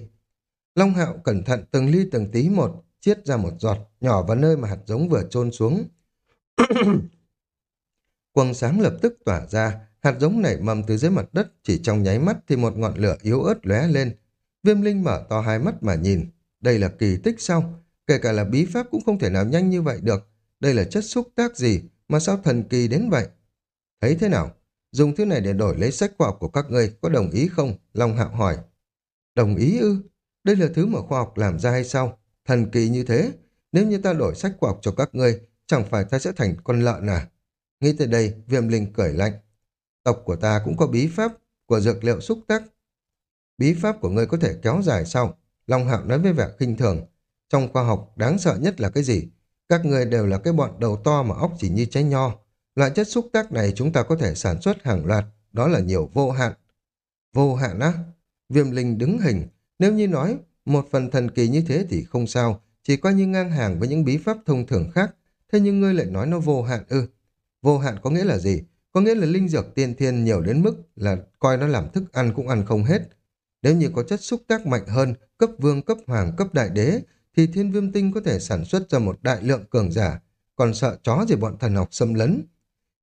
Long Hạo cẩn thận từng ly từng tí một, chiết ra một giọt, nhỏ vào nơi mà hạt giống vừa trôn xuống. [coughs] Quầng sáng lập tức tỏa ra, hạt giống nảy mầm từ dưới mặt đất, chỉ trong nháy mắt thì một ngọn lửa yếu ớt lóe lên. Viêm Linh mở to hai mắt mà nhìn. Đây là kỳ tích sao? Kể cả là bí pháp cũng không thể nào nhanh như vậy được. Đây là chất xúc tác gì mà sao thần kỳ đến vậy? Thấy thế nào? Dùng thứ này để đổi lấy sách khoa học của các ngươi có đồng ý không? Long Hạo hỏi. Đồng ý ư? Đây là thứ mà khoa học làm ra hay sao? Thần kỳ như thế. Nếu như ta đổi sách khoa học cho các ngươi, chẳng phải ta sẽ thành con lợn à? Nghĩ tới đây, viêm linh cười lạnh. Tộc của ta cũng có bí pháp của dược liệu xúc tác. Bí pháp của ngươi có thể kéo dài sao? Long Hạo nói với vẻ khinh thường. Trong khoa học, đáng sợ nhất là cái gì? Các ngươi đều là cái bọn đầu to mà óc chỉ như trái nho. Loại chất xúc tác này chúng ta có thể sản xuất hàng loạt, đó là nhiều vô hạn. Vô hạn á? Viêm linh đứng hình. Nếu như nói một phần thần kỳ như thế thì không sao, chỉ coi như ngang hàng với những bí pháp thông thường khác. Thế nhưng ngươi lại nói nó vô hạn ư? Vô hạn có nghĩa là gì? Có nghĩa là linh dược tiên thiên nhiều đến mức là coi nó làm thức ăn cũng ăn không hết. Nếu như có chất xúc tác mạnh hơn, cấp vương, cấp hoàng, cấp đại đế, thì thiên viêm tinh có thể sản xuất ra một đại lượng cường giả, còn sợ chó gì bọn thần học xâm lấn.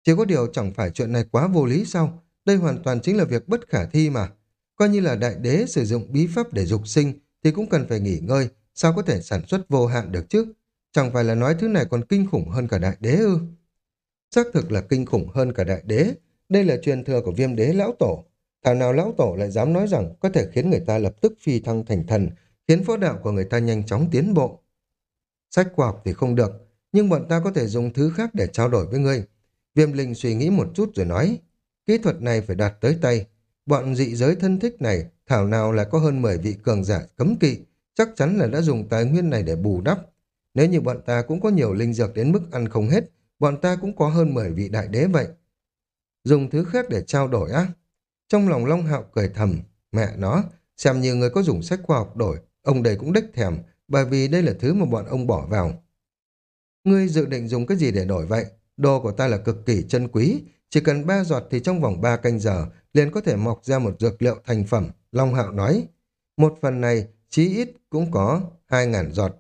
Chỉ có điều chẳng phải chuyện này quá vô lý sao? Đây hoàn toàn chính là việc bất khả thi mà. Coi như là đại đế sử dụng bí pháp để dục sinh thì cũng cần phải nghỉ ngơi, sao có thể sản xuất vô hạn được chứ? Chẳng phải là nói thứ này còn kinh khủng hơn cả đại đế ư? Xác thực là kinh khủng hơn cả đại đế. Đây là truyền thừa của viêm đế lão tổ. Thảo nào lão tổ lại dám nói rằng có thể khiến người ta lập tức phi thăng thành thần, khiến võ đạo của người ta nhanh chóng tiến bộ. Sách khoa học thì không được, nhưng bọn ta có thể dùng thứ khác để trao đổi với ngươi. Viêm linh suy nghĩ một chút rồi nói, kỹ thuật này phải đạt tới tay. Bọn dị giới thân thích này, thảo nào là có hơn 10 vị cường giả cấm kỵ, chắc chắn là đã dùng tài nguyên này để bù đắp. Nếu như bọn ta cũng có nhiều linh dược đến mức ăn không hết, bọn ta cũng có hơn 10 vị đại đế vậy. Dùng thứ khác để trao đổi á? Trong lòng Long Hạo cười thầm, mẹ nó, xem như người có dùng sách khoa học đổi, ông đây cũng đích thèm, bởi vì đây là thứ mà bọn ông bỏ vào. Ngươi dự định dùng cái gì để đổi vậy? Đồ của ta là cực kỳ chân quý, chỉ cần ba giọt thì trong vòng ba canh giờ liền có thể mọc ra một dược liệu thành phẩm, Long Hạo nói. Một phần này chí ít cũng có hai ngàn giọt.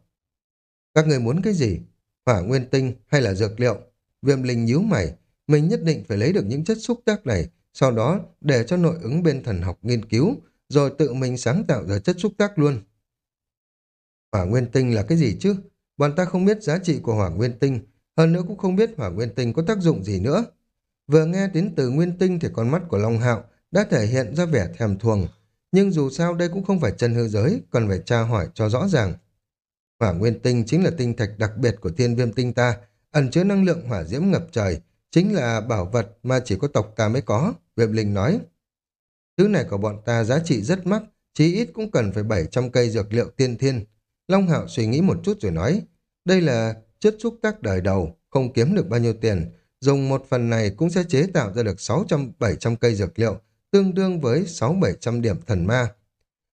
Các người muốn cái gì? Hỏa nguyên tinh hay là dược liệu? Viêm linh nhíu mày, mình nhất định phải lấy được những chất xúc tác này, sau đó để cho nội ứng bên thần học nghiên cứu, rồi tự mình sáng tạo ra chất xúc tác luôn. Hỏa nguyên tinh là cái gì chứ? Bọn ta không biết giá trị của hỏa nguyên tinh, hơn nữa cũng không biết hỏa nguyên tinh có tác dụng gì nữa. Vừa nghe đến từ nguyên tinh thì con mắt của Long Hạo đã thể hiện ra vẻ thèm thuồng, nhưng dù sao đây cũng không phải chân hư giới, cần phải tra hỏi cho rõ ràng. Hỏa nguyên tinh chính là tinh thạch đặc biệt của thiên viêm tinh ta, ẩn chứa năng lượng hỏa diễm ngập trời, chính là bảo vật mà chỉ có tộc ta mới có, Viêm Linh nói. Thứ này của bọn ta giá trị rất mắc, chí ít cũng cần phải 700 cây dược liệu tiên thiên. Long Hạo suy nghĩ một chút rồi nói, đây là chất xúc tác đời đầu, không kiếm được bao nhiêu tiền, dùng một phần này cũng sẽ chế tạo ra được 600-700 cây dược liệu, tương đương với 6-700 điểm thần ma.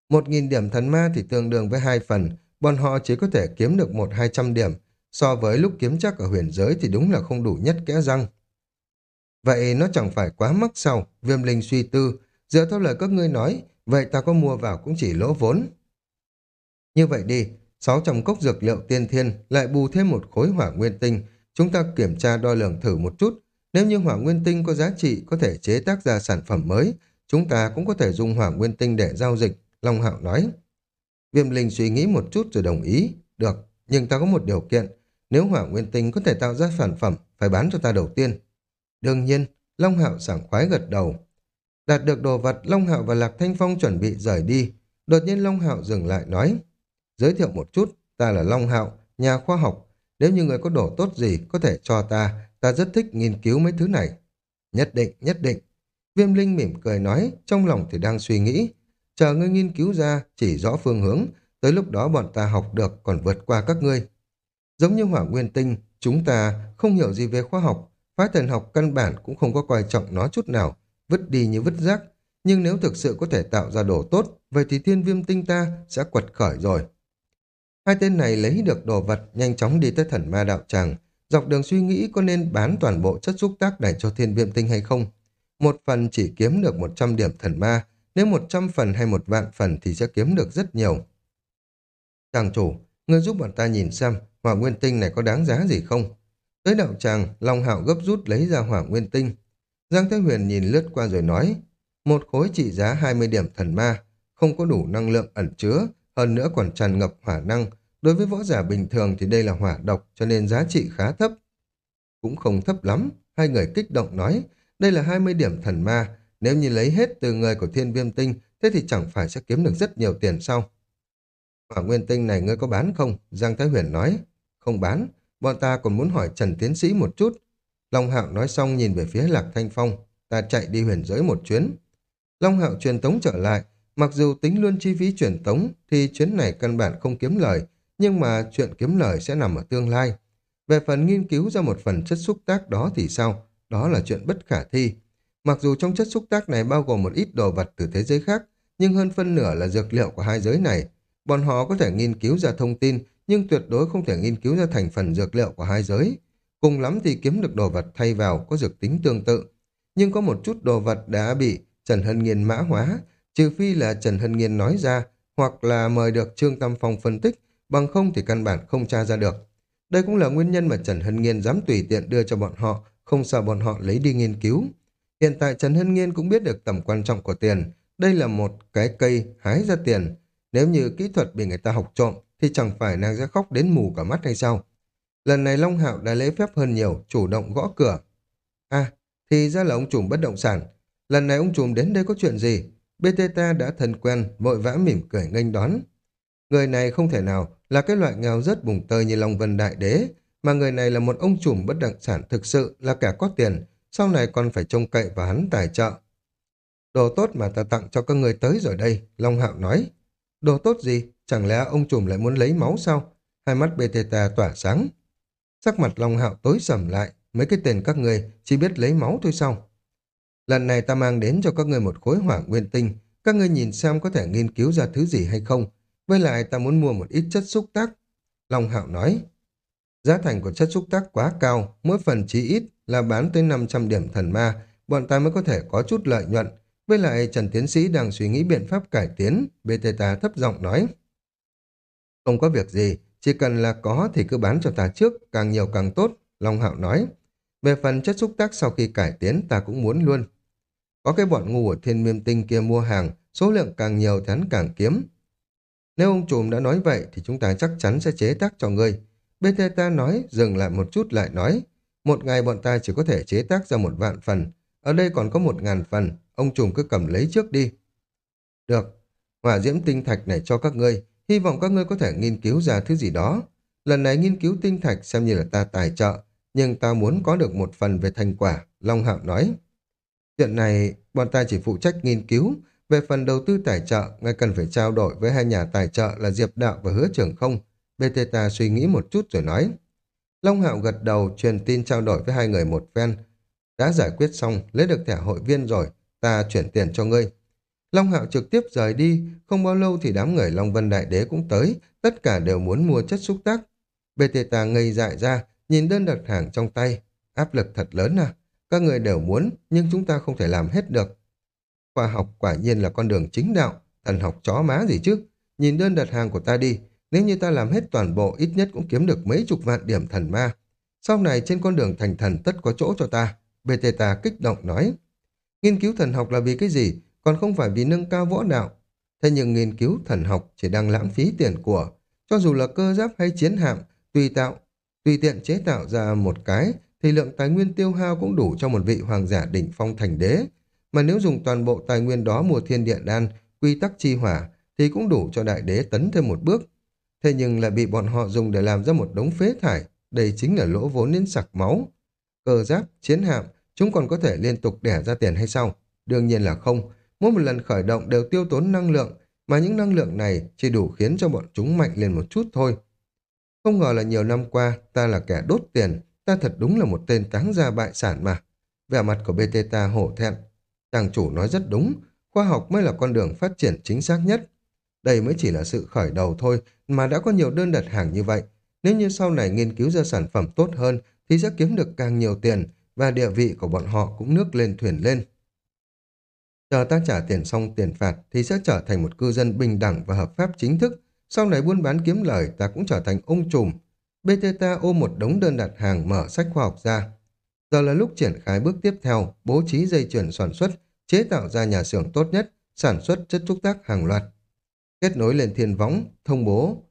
1.000 điểm thần ma thì tương đương với hai phần, bọn họ chỉ có thể kiếm được 1-200 điểm, so với lúc kiếm chắc ở huyền giới thì đúng là không đủ nhất kẽ răng. Vậy nó chẳng phải quá mắc sao, viêm linh suy tư, dựa theo lời các ngươi nói, vậy ta có mua vào cũng chỉ lỗ vốn. Như vậy đi, 600 cốc dược liệu tiên thiên lại bù thêm một khối hỏa nguyên tinh, chúng ta kiểm tra đo lường thử một chút. Nếu như hỏa nguyên tinh có giá trị có thể chế tác ra sản phẩm mới, chúng ta cũng có thể dùng hỏa nguyên tinh để giao dịch, Long Hạo nói. Viêm linh suy nghĩ một chút rồi đồng ý. Được, nhưng ta có một điều kiện. Nếu hỏa nguyên tinh có thể tạo ra sản phẩm, phải bán cho ta đầu tiên. Đương nhiên, Long Hạo sảng khoái gật đầu. Đạt được đồ vật, Long Hạo và Lạc Thanh Phong chuẩn bị rời đi. Đột nhiên Long Hạo dừng lại nói. Giới thiệu một chút, ta là Long Hạo, nhà khoa học. Nếu như người có đồ tốt gì, có thể cho ta. Ta rất thích nghiên cứu mấy thứ này. Nhất định, nhất định. Viêm Linh mỉm cười nói, trong lòng thì đang suy nghĩ. Chờ ngươi nghiên cứu ra, chỉ rõ phương hướng. Tới lúc đó bọn ta học được còn vượt qua các ngươi. Giống như hỏa nguyên tinh, chúng ta không hiểu gì về khoa học, Phái thần học căn bản cũng không có coi trọng nó chút nào, vứt đi như vứt rác. Nhưng nếu thực sự có thể tạo ra đồ tốt, vậy thì thiên viêm tinh ta sẽ quật khởi rồi. Hai tên này lấy được đồ vật, nhanh chóng đi tới thần ma đạo tràng. Dọc đường suy nghĩ có nên bán toàn bộ chất xúc tác này cho thiên viêm tinh hay không? Một phần chỉ kiếm được 100 điểm thần ma, nếu 100 phần hay một vạn phần thì sẽ kiếm được rất nhiều. Chàng chủ, ngươi giúp bọn ta nhìn xem hỏa nguyên tinh này có đáng giá gì không? Tới đạo tràng, Long Hạo gấp rút lấy ra hỏa nguyên tinh. Giang Thế Huyền nhìn lướt qua rồi nói, một khối trị giá 20 điểm thần ma, không có đủ năng lượng ẩn chứa, hơn nữa còn tràn ngập hỏa năng. Đối với võ giả bình thường thì đây là hỏa độc, cho nên giá trị khá thấp. Cũng không thấp lắm, hai người kích động nói, đây là 20 điểm thần ma, nếu như lấy hết từ người của thiên viêm tinh, thế thì chẳng phải sẽ kiếm được rất nhiều tiền sau Hỏa nguyên tinh này ngươi có bán không? Giang Thái Huyền nói, không bán, Bọn ta còn muốn hỏi Trần Tiến Sĩ một chút. Long Hạo nói xong nhìn về phía Lạc Thanh Phong. Ta chạy đi huyền giới một chuyến. Long Hạo truyền tống trở lại. Mặc dù tính luôn chi phí chuyển tống thì chuyến này căn bản không kiếm lời. Nhưng mà chuyện kiếm lời sẽ nằm ở tương lai. Về phần nghiên cứu ra một phần chất xúc tác đó thì sao? Đó là chuyện bất khả thi. Mặc dù trong chất xúc tác này bao gồm một ít đồ vật từ thế giới khác, nhưng hơn phân nửa là dược liệu của hai giới này. Bọn họ có thể nghiên cứu ra thông tin nhưng tuyệt đối không thể nghiên cứu ra thành phần dược liệu của hai giới. Cùng lắm thì kiếm được đồ vật thay vào có dược tính tương tự. Nhưng có một chút đồ vật đã bị Trần Hân Nghiên mã hóa, trừ phi là Trần Hân Nghiên nói ra, hoặc là mời được Trương Tam Phong phân tích, bằng không thì căn bản không tra ra được. Đây cũng là nguyên nhân mà Trần Hân Nghiên dám tùy tiện đưa cho bọn họ, không sợ bọn họ lấy đi nghiên cứu. Hiện tại Trần Hân Nghiên cũng biết được tầm quan trọng của tiền. Đây là một cái cây hái ra tiền. Nếu như kỹ thuật bị người ta học trộm, thì chẳng phải nàng sẽ khóc đến mù cả mắt hay sao? Lần này Long Hạo đã lễ phép hơn nhiều, chủ động gõ cửa. À, thì ra là ông trùm bất động sản. Lần này ông trùm đến đây có chuyện gì? Beteta đã thân quen, vội vã mỉm cười nghênh đón. Người này không thể nào là cái loại nghèo rất bùng tơi như Long Vân Đại Đế, mà người này là một ông trùm bất động sản thực sự là kẻ có tiền, sau này còn phải trông cậy vào hắn tài trợ. Đồ tốt mà ta tặng cho các người tới rồi đây, Long Hạo nói. Đồ tốt gì? Chẳng lẽ ông trùm lại muốn lấy máu sao? Hai mắt Beteta tỏa sáng. Sắc mặt Long Hạo tối sầm lại. Mấy cái tên các người chỉ biết lấy máu thôi sao? Lần này ta mang đến cho các người một khối hỏa nguyên tinh. Các người nhìn xem có thể nghiên cứu ra thứ gì hay không. Với lại ta muốn mua một ít chất xúc tác. Long Hạo nói. Giá thành của chất xúc tác quá cao, mỗi phần chí ít là bán tới 500 điểm thần ma, bọn ta mới có thể có chút lợi nhuận. Với lại Trần Tiến Sĩ đang suy nghĩ biện pháp cải tiến, Bethesda thấp giọng nói. Không có việc gì, chỉ cần là có thì cứ bán cho ta trước, càng nhiều càng tốt, Long Hạo nói. Về phần chất xúc tác sau khi cải tiến ta cũng muốn luôn. Có cái bọn ngu ở thiên miêm tinh kia mua hàng, số lượng càng nhiều thì hắn càng kiếm. Nếu ông trùm đã nói vậy thì chúng ta chắc chắn sẽ chế tác cho ngươi. Bethesda nói, dừng lại một chút lại nói. Một ngày bọn ta chỉ có thể chế tác ra một vạn phần. Ở đây còn có một ngàn phần, ông trùm cứ cầm lấy trước đi. Được, hỏa diễm tinh thạch này cho các ngươi, hy vọng các ngươi có thể nghiên cứu ra thứ gì đó. Lần này nghiên cứu tinh thạch xem như là ta tài trợ, nhưng ta muốn có được một phần về thành quả, Long Hạo nói. Chuyện này, bọn ta chỉ phụ trách nghiên cứu, về phần đầu tư tài trợ, ngay cần phải trao đổi với hai nhà tài trợ là Diệp Đạo và Hứa Trường Không. Beteta suy nghĩ một chút rồi nói. Long Hạo gật đầu, truyền tin trao đổi với hai người một phen. Đã giải quyết xong, lấy được thẻ hội viên rồi, ta chuyển tiền cho ngươi. Long Hạo trực tiếp rời đi, không bao lâu thì đám người Long Vân Đại Đế cũng tới, tất cả đều muốn mua chất xúc tác. Beteta ngây dại ra, nhìn đơn đặt hàng trong tay. Áp lực thật lớn à, các người đều muốn, nhưng chúng ta không thể làm hết được. Khoa học quả nhiên là con đường chính đạo, thần học chó má gì chứ. Nhìn đơn đặt hàng của ta đi, nếu như ta làm hết toàn bộ ít nhất cũng kiếm được mấy chục vạn điểm thần ma. Sau này trên con đường thành thần tất có chỗ cho ta. Bethesda kích động nói. Nghiên cứu thần học là vì cái gì? Còn không phải vì nâng cao võ đạo. Thế nhưng nghiên cứu thần học chỉ đang lãng phí tiền của. Cho dù là cơ giáp hay chiến hạm, tùy tạo, tùy tiện chế tạo ra một cái, thì lượng tài nguyên tiêu hao cũng đủ cho một vị hoàng giả đỉnh phong thành đế. Mà nếu dùng toàn bộ tài nguyên đó mua thiên địa đan, quy tắc chi hỏa, thì cũng đủ cho đại đế tấn thêm một bước. Thế nhưng lại bị bọn họ dùng để làm ra một đống phế thải, đây chính là lỗ vốn đến sặc máu. Cơ giáp, chiến hạm, chúng còn có thể liên tục đẻ ra tiền hay sao? Đương nhiên là không. Mỗi một lần khởi động đều tiêu tốn năng lượng, mà những năng lượng này chỉ đủ khiến cho bọn chúng mạnh lên một chút thôi. Không ngờ là nhiều năm qua, ta là kẻ đốt tiền, ta thật đúng là một tên táng gia bại sản mà. Vẻ mặt của Beteta hổ thẹn. Chàng chủ nói rất đúng, khoa học mới là con đường phát triển chính xác nhất. Đây mới chỉ là sự khởi đầu thôi, mà đã có nhiều đơn đặt hàng như vậy. Nếu như sau này nghiên cứu ra sản phẩm tốt hơn, thì sẽ kiếm được càng nhiều tiền, và địa vị của bọn họ cũng nước lên thuyền lên. Chờ ta trả tiền xong tiền phạt thì sẽ trở thành một cư dân bình đẳng và hợp pháp chính thức. Sau này buôn bán kiếm lời ta cũng trở thành ông trùm. Bethesda ôm một đống đơn đặt hàng mở sách khoa học ra. Giờ là lúc triển khai bước tiếp theo, bố trí dây chuyển sản xuất, chế tạo ra nhà xưởng tốt nhất, sản xuất chất xúc tác hàng loạt. Kết nối lên thiên võng, thông bố,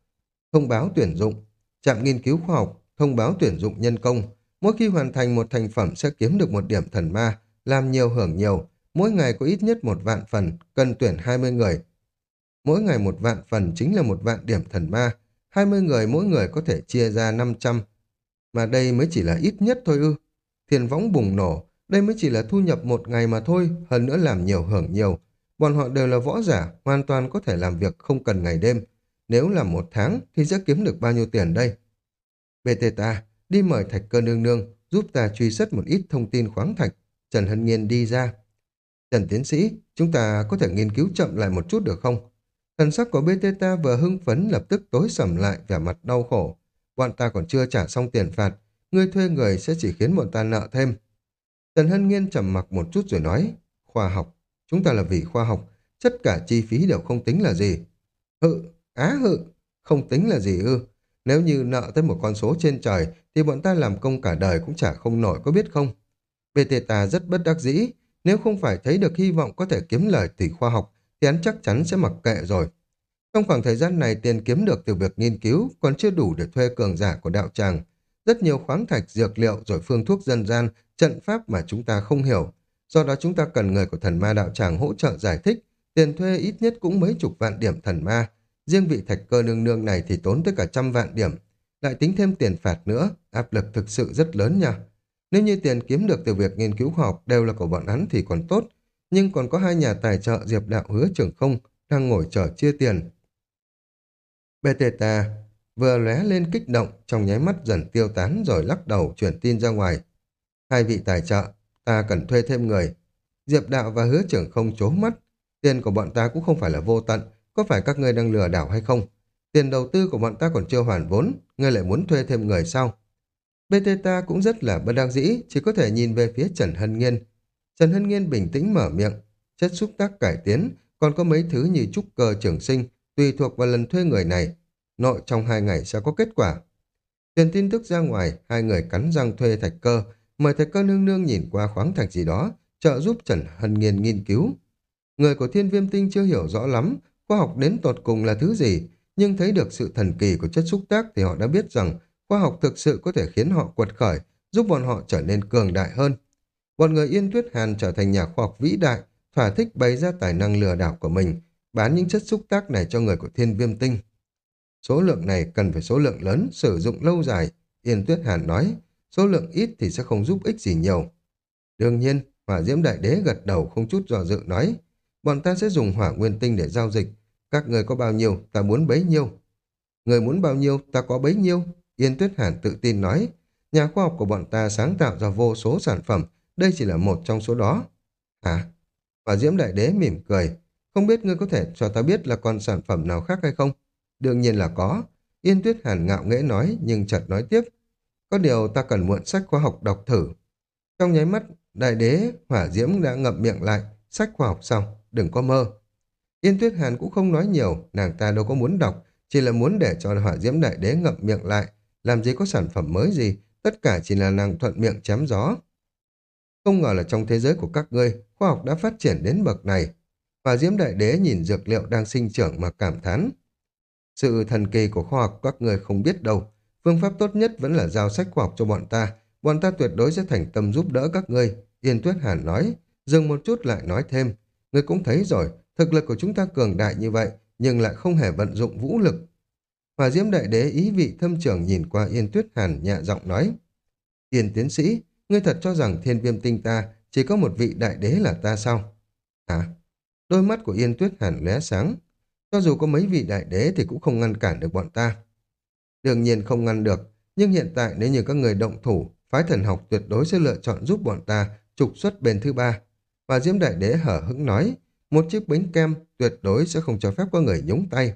thông báo tuyển dụng, trạm nghiên cứu khoa học, thông báo tuyển dụng nhân công. Mỗi khi hoàn thành một thành phẩm sẽ kiếm được một điểm thần ma, làm nhiều hưởng nhiều, mỗi ngày có ít nhất một vạn phần, cần tuyển 20 người. Mỗi ngày một vạn phần chính là một vạn điểm thần ma, 20 người mỗi người có thể chia ra 500. Mà đây mới chỉ là ít nhất thôi ư. Thiền võng bùng nổ, đây mới chỉ là thu nhập một ngày mà thôi, hơn nữa làm nhiều hưởng nhiều. Bọn họ đều là võ giả, hoàn toàn có thể làm việc không cần ngày đêm. Nếu làm một tháng thì sẽ kiếm được bao nhiêu tiền đây? Bê ta, đi mời thạch cơ nương nương, giúp ta truy xuất một ít thông tin khoáng thạch. Trần Hân Nhiên đi ra. Trần Tiến Sĩ, chúng ta có thể nghiên cứu chậm lại một chút được không? Thần sắc của Beteta vừa hưng phấn lập tức tối sầm lại vẻ mặt đau khổ. Bọn ta còn chưa trả xong tiền phạt, ngươi thuê người sẽ chỉ khiến bọn ta nợ thêm. Tần Hân Nghiên trầm mặc một chút rồi nói, khoa học, chúng ta là vì khoa học, tất cả chi phí đều không tính là gì. Hự, á hự, không tính là gì ư. Nếu như nợ tới một con số trên trời, thì bọn ta làm công cả đời cũng chả không nổi có biết không? Beteta rất bất đắc dĩ, nếu không phải thấy được hy vọng có thể kiếm lời từ khoa học, thì hắn chắc chắn sẽ mặc kệ rồi. Trong khoảng thời gian này tiền kiếm được từ việc nghiên cứu còn chưa đủ để thuê cường giả của đạo tràng. Rất nhiều khoáng thạch, dược liệu rồi phương thuốc dân gian, trận pháp mà chúng ta không hiểu. Do đó chúng ta cần người của thần ma đạo tràng hỗ trợ giải thích. Tiền thuê ít nhất cũng mấy chục vạn điểm thần ma. Riêng vị thạch cơ nương nương này thì tốn tới cả trăm vạn điểm. Lại tính thêm tiền phạt nữa, áp lực thực sự rất lớn nha. Nếu như tiền kiếm được từ việc nghiên cứu khoa học đều là của bọn hắn thì còn tốt, nhưng còn có hai nhà tài trợ Diệp Đạo hứa Trường không đang ngồi chờ chia tiền. Beteta vừa lóe lên kích động, trong nháy mắt dần tiêu tán rồi lắc đầu chuyển tin ra ngoài. Hai vị tài trợ, ta cần thuê thêm người. Diệp Đạo và hứa trưởng không chố mắt. Tiền của bọn ta cũng không phải là vô tận, có phải các ngươi đang lừa đảo hay không? Tiền đầu tư của bọn ta còn chưa hoàn vốn, ngươi lại muốn thuê thêm người sao? Beteta cũng rất là bất đắc dĩ, chỉ có thể nhìn về phía Trần Hân Nghiên. Trần Hân Nghiên bình tĩnh mở miệng, chất xúc tác cải tiến, còn có mấy thứ như trúc cơ trường sinh, tùy thuộc vào lần thuê người này. Nội trong hai ngày sẽ có kết quả. Truyền tin tức ra ngoài, hai người cắn răng thuê thạch cơ, mời thạch cơ nương nương nhìn qua khoáng thạch gì đó, trợ giúp Trần Hân Nghiên nghiên cứu. Người của thiên viêm tinh chưa hiểu rõ lắm, khoa học đến tột cùng là thứ gì, nhưng thấy được sự thần kỳ của chất xúc tác thì họ đã biết rằng khoa học thực sự có thể khiến họ quật khởi, giúp bọn họ trở nên cường đại hơn. Bọn người Yên Tuyết Hàn trở thành nhà khoa học vĩ đại, thỏa thích bày ra tài năng lừa đảo của mình, bán những chất xúc tác này cho người của thiên viêm tinh. Số lượng này cần phải số lượng lớn, sử dụng lâu dài, Yên Tuyết Hàn nói, số lượng ít thì sẽ không giúp ích gì nhiều. Đương nhiên, Hỏa Diễm Đại Đế gật đầu không chút dò dự nói, bọn ta sẽ dùng hỏa nguyên tinh để giao dịch, các người có bao nhiêu, ta muốn bấy nhiêu. Người muốn bao nhiêu, ta có bấy nhiêu, Yên Tuyết Hàn tự tin nói, nhà khoa học của bọn ta sáng tạo ra vô số sản phẩm, đây chỉ là một trong số đó. Hả? Hỏa Diễm Đại Đế mỉm cười, không biết ngươi có thể cho ta biết là còn sản phẩm nào khác hay không? Đương nhiên là có. Yên Tuyết Hàn ngạo nghễ nói, nhưng chợt nói tiếp. Có điều ta cần mượn sách khoa học đọc thử. Trong nháy mắt, đại đế, hỏa diễm đã ngậm miệng lại. Sách khoa học xong, đừng có mơ. Yên Tuyết Hàn cũng không nói nhiều, nàng ta đâu có muốn đọc, chỉ là muốn để cho hỏa diễm đại đế ngậm miệng lại. Làm gì có sản phẩm mới gì, tất cả chỉ là nàng thuận miệng chém gió. Không ngờ là trong thế giới của các ngươi, khoa học đã phát triển đến bậc này. Hòa diễm đại đế nhìn dược liệu đang sinh trưởng mà cảm thán. Sự thần kỳ của khoa học các người không biết đâu. Phương pháp tốt nhất vẫn là giao sách khoa học cho bọn ta. Bọn ta tuyệt đối sẽ thành tâm giúp đỡ các ngươi. Yên Tuyết Hàn nói, dừng một chút lại nói thêm. Ngươi cũng thấy rồi, thực lực của chúng ta cường đại như vậy, nhưng lại không hề vận dụng vũ lực. Hòa Diễm Đại Đế ý vị thâm trưởng nhìn qua Yên Tuyết Hàn nhẹ giọng nói. Yên tiến sĩ, ngươi thật cho rằng thiên viêm tinh ta chỉ có một vị đại đế là ta sao? Hả? Đôi mắt của Yên Tuyết Hàn lóe sáng. Cho dù có mấy vị đại đế thì cũng không ngăn cản được bọn ta. Đương nhiên không ngăn được, nhưng hiện tại nếu như các người động thủ, phái thần học tuyệt đối sẽ lựa chọn giúp bọn ta trục xuất bên thứ ba. Và Diễm Đại Đế hở hững nói, một chiếc bánh kem tuyệt đối sẽ không cho phép có người nhúng tay.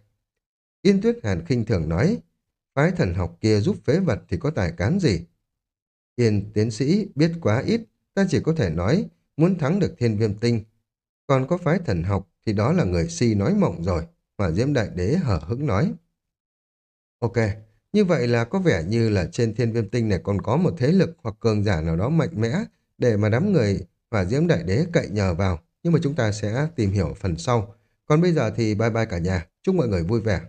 Yên Tuyết Hàn khinh thường nói, phái thần học kia giúp phế vật thì có tài cán gì? Yên tiến sĩ biết quá ít, ta chỉ có thể nói, muốn thắng được thiên viêm tinh. Còn có phái thần học thì đó là người si nói mộng rồi. mà Diễm Đại Đế hở hững nói. Ok, như vậy là có vẻ như là trên thiên viêm tinh này còn có một thế lực hoặc cường giả nào đó mạnh mẽ để mà đám người Hỏa Diễm Đại Đế cậy nhờ vào. Nhưng mà chúng ta sẽ tìm hiểu phần sau. Còn bây giờ thì bye bye cả nhà. Chúc mọi người vui vẻ.